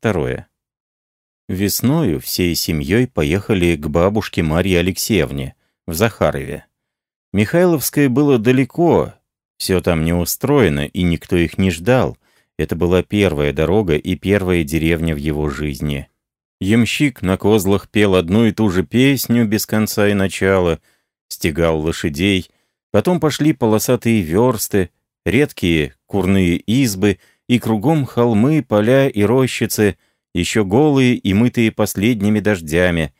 Второе. Весною всей семьей поехали к бабушке Марье Алексеевне в Захарове. Михайловское было далеко, все там не устроено, и никто их не ждал. Это была первая дорога и первая деревня в его жизни. Ямщик на козлах пел одну и ту же песню без конца и начала, стегал лошадей, потом пошли полосатые версты, редкие курные избы и кругом холмы, поля и рощицы, еще голые и мытые последними дождями.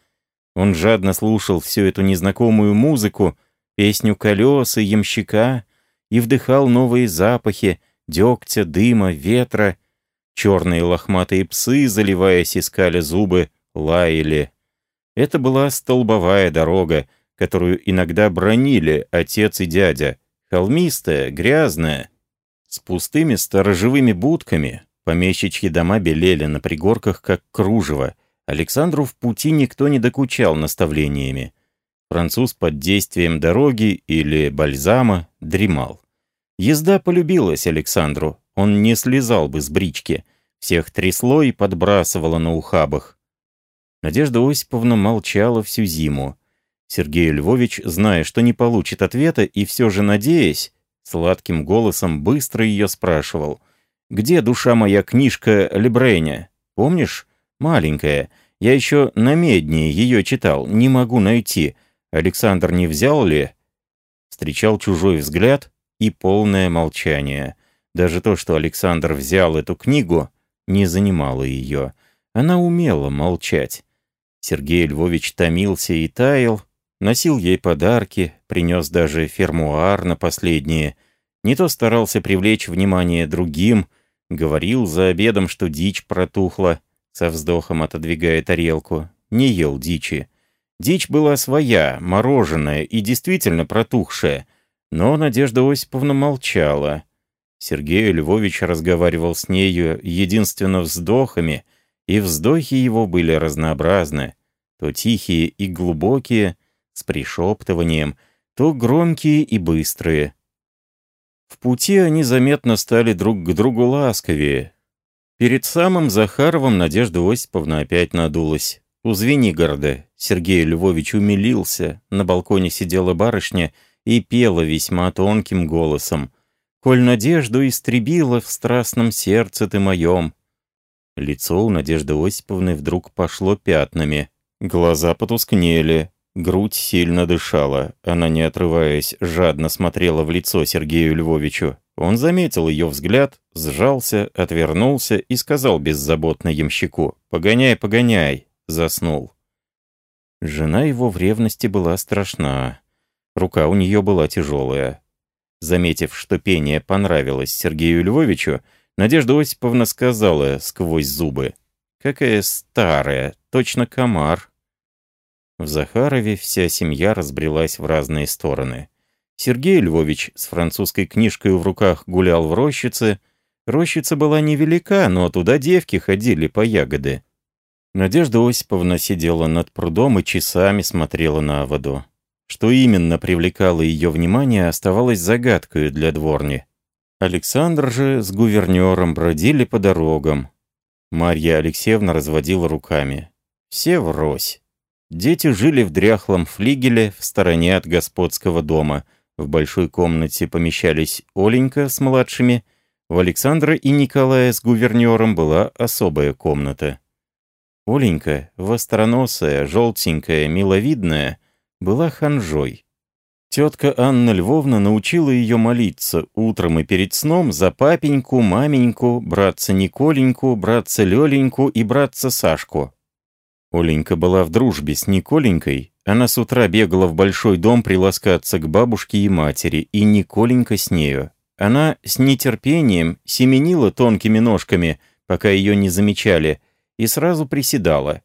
Он жадно слушал всю эту незнакомую музыку, песню колеса, ямщика, и вдыхал новые запахи, дегтя, дыма, ветра. Черные лохматые псы, заливаясь, искали зубы, лаяли. Это была столбовая дорога, которую иногда бронили отец и дядя. Холмистая, грязная, с пустыми сторожевыми будками. Помещичьи дома белели на пригорках, как кружево. Александру в пути никто не докучал наставлениями. Француз под действием дороги или бальзама дремал. Езда полюбилась Александру, он не слезал бы с брички. Всех трясло и подбрасывало на ухабах. Надежда Осиповна молчала всю зиму. Сергей Львович, зная, что не получит ответа, и все же надеясь, сладким голосом быстро ее спрашивал. «Где, душа моя, книжка Лебреня? Помнишь? Маленькая. Я еще на медне ее читал, не могу найти. Александр не взял ли?» Встречал чужой взгляд и полное молчание. Даже то, что Александр взял эту книгу, не занимало ее. Она умела молчать. Сергей Львович томился и таял, носил ей подарки, принес даже фермуар на последние. Не то старался привлечь внимание другим, говорил за обедом, что дичь протухла, со вздохом отодвигая тарелку, не ел дичи. Дичь была своя, мороженая и действительно протухшая, но Надежда Осиповна молчала. Сергей Львович разговаривал с нею единственно вздохами, и вздохи его были разнообразны, то тихие и глубокие, с пришептыванием, то громкие и быстрые. В пути они заметно стали друг к другу ласковее. Перед самым Захаровым Надежда Осиповна опять надулась. У Звенигорода Сергей Львович умилился, на балконе сидела барышня и пела весьма тонким голосом. «Коль надежду истребила в страстном сердце ты моем». Лицо у Надежды Осиповны вдруг пошло пятнами. Глаза потускнели, грудь сильно дышала. Она, не отрываясь, жадно смотрела в лицо Сергею Львовичу. Он заметил ее взгляд, сжался, отвернулся и сказал беззаботно ямщику «Погоняй, погоняй, заснул. Жена его в ревности была страшна. Рука у нее была тяжелая. Заметив, что пение понравилось Сергею Львовичу, Надежда Осиповна сказала сквозь зубы. «Какая старая, точно комар». В Захарове вся семья разбрелась в разные стороны. Сергей Львович с французской книжкой в руках гулял в рощице. Рощица была невелика, но туда девки ходили по ягоды. Надежда Осиповна сидела над прудом и часами смотрела на воду. Что именно привлекало ее внимание, оставалось загадкой для дворни. Александр же с гувернером бродили по дорогам. Марья Алексеевна разводила руками. Все врозь. Дети жили в дряхлом флигеле в стороне от господского дома. В большой комнате помещались Оленька с младшими. У Александра и Николая с гувернером была особая комната. Оленька, востроносая, желтенькая, миловидная, была ханжой. Тетка Анна Львовна научила ее молиться утром и перед сном за папеньку, маменьку, братца Николеньку, братца Леленьку и братца Сашку. Оленька была в дружбе с Николенькой, она с утра бегала в большой дом приласкаться к бабушке и матери, и Николенька с нею. Она с нетерпением семенила тонкими ножками, пока ее не замечали — и сразу приседала.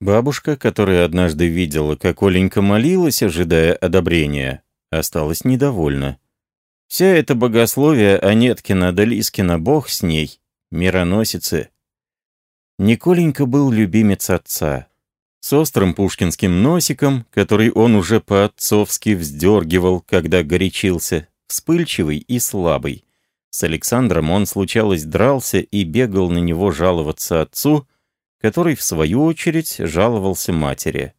Бабушка, которая однажды видела, как Оленька молилась, ожидая одобрения, осталась недовольна. Вся эта богословие Анеткина да Лискина, бог с ней, мироносицы. Николенька был любимец отца. С острым пушкинским носиком, который он уже по-отцовски вздергивал, когда горячился, вспыльчивый и слабый С Александром он, случалось, дрался и бегал на него жаловаться отцу, который, в свою очередь, жаловался матери.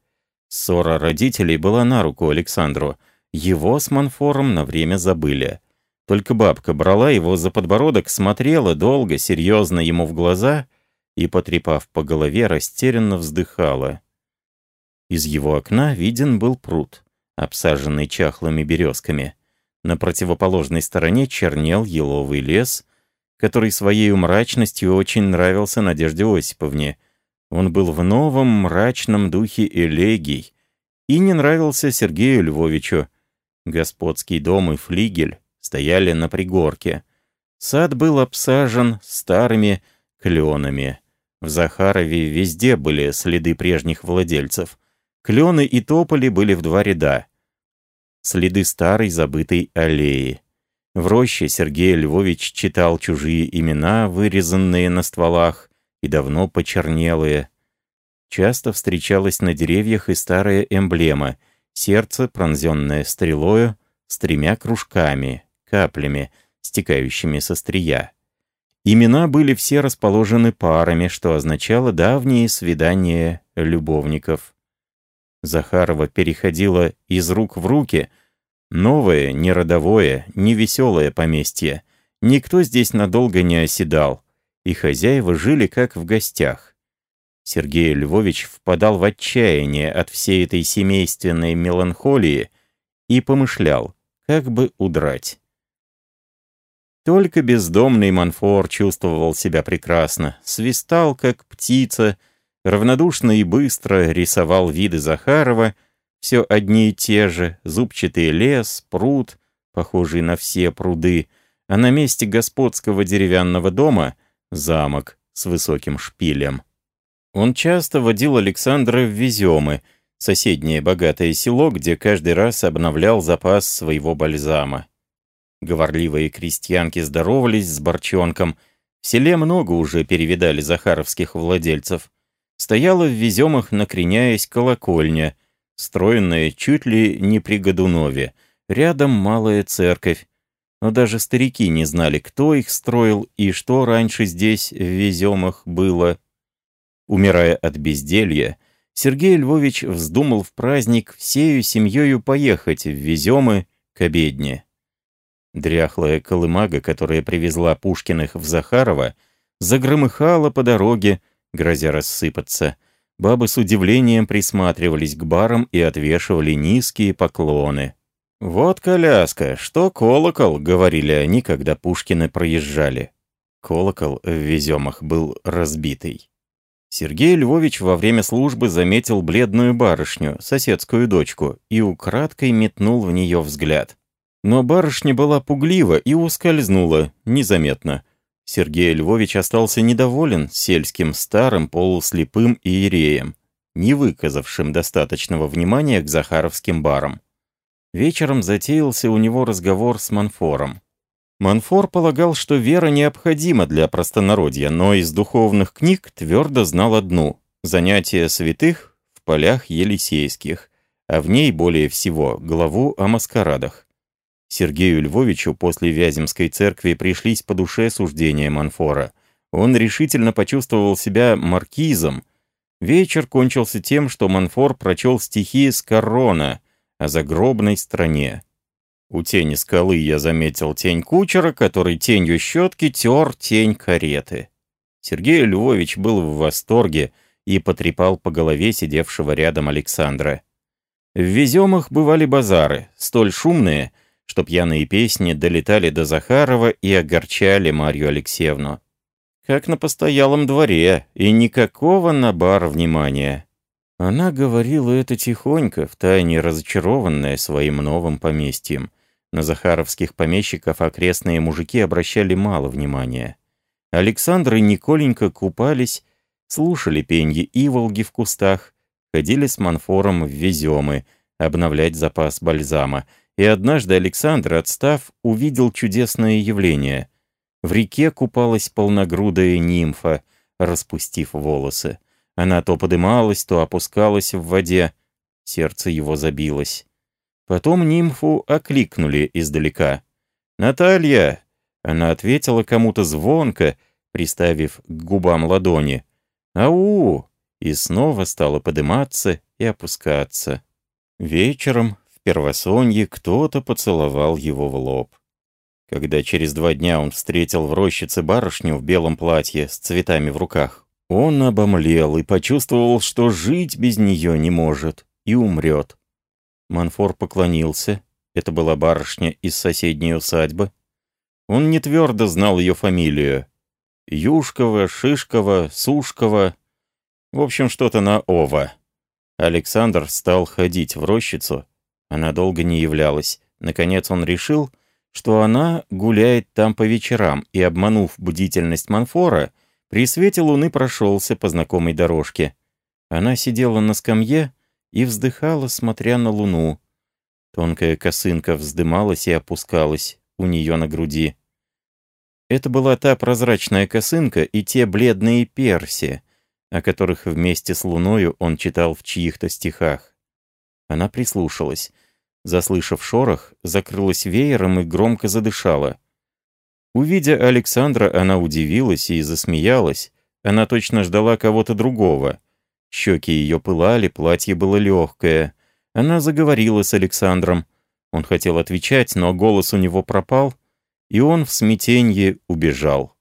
Ссора родителей была на руку Александру. Его с Манфором на время забыли. Только бабка брала его за подбородок, смотрела долго, серьезно ему в глаза и, потрепав по голове, растерянно вздыхала. Из его окна виден был пруд, обсаженный чахлыми березками. На противоположной стороне чернел еловый лес, который своей мрачностью очень нравился Надежде Осиповне. Он был в новом мрачном духе элегий и не нравился Сергею Львовичу. Господский дом и флигель стояли на пригорке. Сад был обсажен старыми кленами. В Захарове везде были следы прежних владельцев. Клены и тополи были в два ряда следы старой забытой аллеи. В роще Сергей Львович читал чужие имена, вырезанные на стволах и давно почернелые. Часто встречалась на деревьях и старая эмблема — сердце, пронзенное стрелою, с тремя кружками, каплями, стекающими со стрия. Имена были все расположены парами, что означало давние свидания любовников. Захарова переходила из рук в руки. Новое, не родовое, не веселое поместье. Никто здесь надолго не оседал, и хозяева жили как в гостях. Сергей Львович впадал в отчаяние от всей этой семейственной меланхолии и помышлял, как бы удрать. Только бездомный Манфор чувствовал себя прекрасно, свистал, как птица, равнодушно и быстро рисовал виды Захарова, все одни и те же, зубчатый лес, пруд, похожий на все пруды, а на месте господского деревянного дома — замок с высоким шпилем. Он часто водил Александра в Веземы, соседнее богатое село, где каждый раз обновлял запас своего бальзама. Говорливые крестьянки здоровались с Борчонком. В селе много уже перевидали захаровских владельцев стояла в Веземах, накреняясь, колокольня, строенная чуть ли не при Годунове. Рядом малая церковь. Но даже старики не знали, кто их строил и что раньше здесь, в Веземах, было. Умирая от безделья, Сергей Львович вздумал в праздник всею семьёю поехать в Веземы к обедне. Дряхлая колымага, которая привезла Пушкиных в Захарова, загромыхала по дороге, грозя рассыпаться. Бабы с удивлением присматривались к барам и отвешивали низкие поклоны. «Вот коляска, что колокол», — говорили они, когда Пушкины проезжали. Колокол в Веземах был разбитый. Сергей Львович во время службы заметил бледную барышню, соседскую дочку, и украдкой метнул в нее взгляд. Но барышня была пуглива и ускользнула, незаметно. Сергей Львович остался недоволен сельским старым полуслепым иереем, не выказавшим достаточного внимания к захаровским барам. Вечером затеялся у него разговор с Манфором. Манфор полагал, что вера необходима для простонародья, но из духовных книг твердо знал одну — занятие святых в полях Елисейских, а в ней более всего главу о маскарадах. Сергею Львовичу после Вяземской церкви пришлись по душе суждения Манфора. Он решительно почувствовал себя маркизом. Вечер кончился тем, что Манфор прочел стихи с Корона о загробной стране. У тени скалы я заметил тень кучера, который тенью щетки тер тень кареты. Сергей Львович был в восторге и потрепал по голове сидевшего рядом Александра. В Веземах бывали базары, столь шумные — что пьяные песни долетали до Захарова и огорчали Марью Алексеевну. Как на постоялом дворе, и никакого на бар внимания. Она говорила это тихонько, втайне разочарованная своим новым поместьем. На захаровских помещиков окрестные мужики обращали мало внимания. Александр и Николенька купались, слушали пенье иволги в кустах, ходили с Манфором в Веземы, обновлять запас бальзама — и однажды Александр, отстав, увидел чудесное явление. В реке купалась полногрудая нимфа, распустив волосы. Она то подымалась, то опускалась в воде. Сердце его забилось. Потом нимфу окликнули издалека. «Наталья! Она ответила кому-то звонко, приставив к губам ладони. «Ау!» и снова стала подниматься и опускаться. Вечером первосонье кто-то поцеловал его в лоб. Когда через два дня он встретил в рощице барышню в белом платье с цветами в руках, он обомлел и почувствовал, что жить без нее не может и умрет. Манфор поклонился. Это была барышня из соседней усадьбы. Он не твердо знал ее фамилию. Юшкова, Шишкова, Сушкова. В общем, что-то на Ова. Александр стал ходить в рощицу. Она долго не являлась. Наконец он решил, что она гуляет там по вечерам, и, обманув бдительность Манфора, при свете луны прошелся по знакомой дорожке. Она сидела на скамье и вздыхала, смотря на луну. Тонкая косынка вздымалась и опускалась у нее на груди. Это была та прозрачная косынка и те бледные перси, о которых вместе с луною он читал в чьих-то стихах. Она прислушалась. Заслышав шорох, закрылась веером и громко задышала. Увидя Александра, она удивилась и засмеялась. Она точно ждала кого-то другого. Щеки ее пылали, платье было легкое. Она заговорила с Александром. Он хотел отвечать, но голос у него пропал, и он в смятенье убежал.